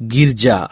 गिरजा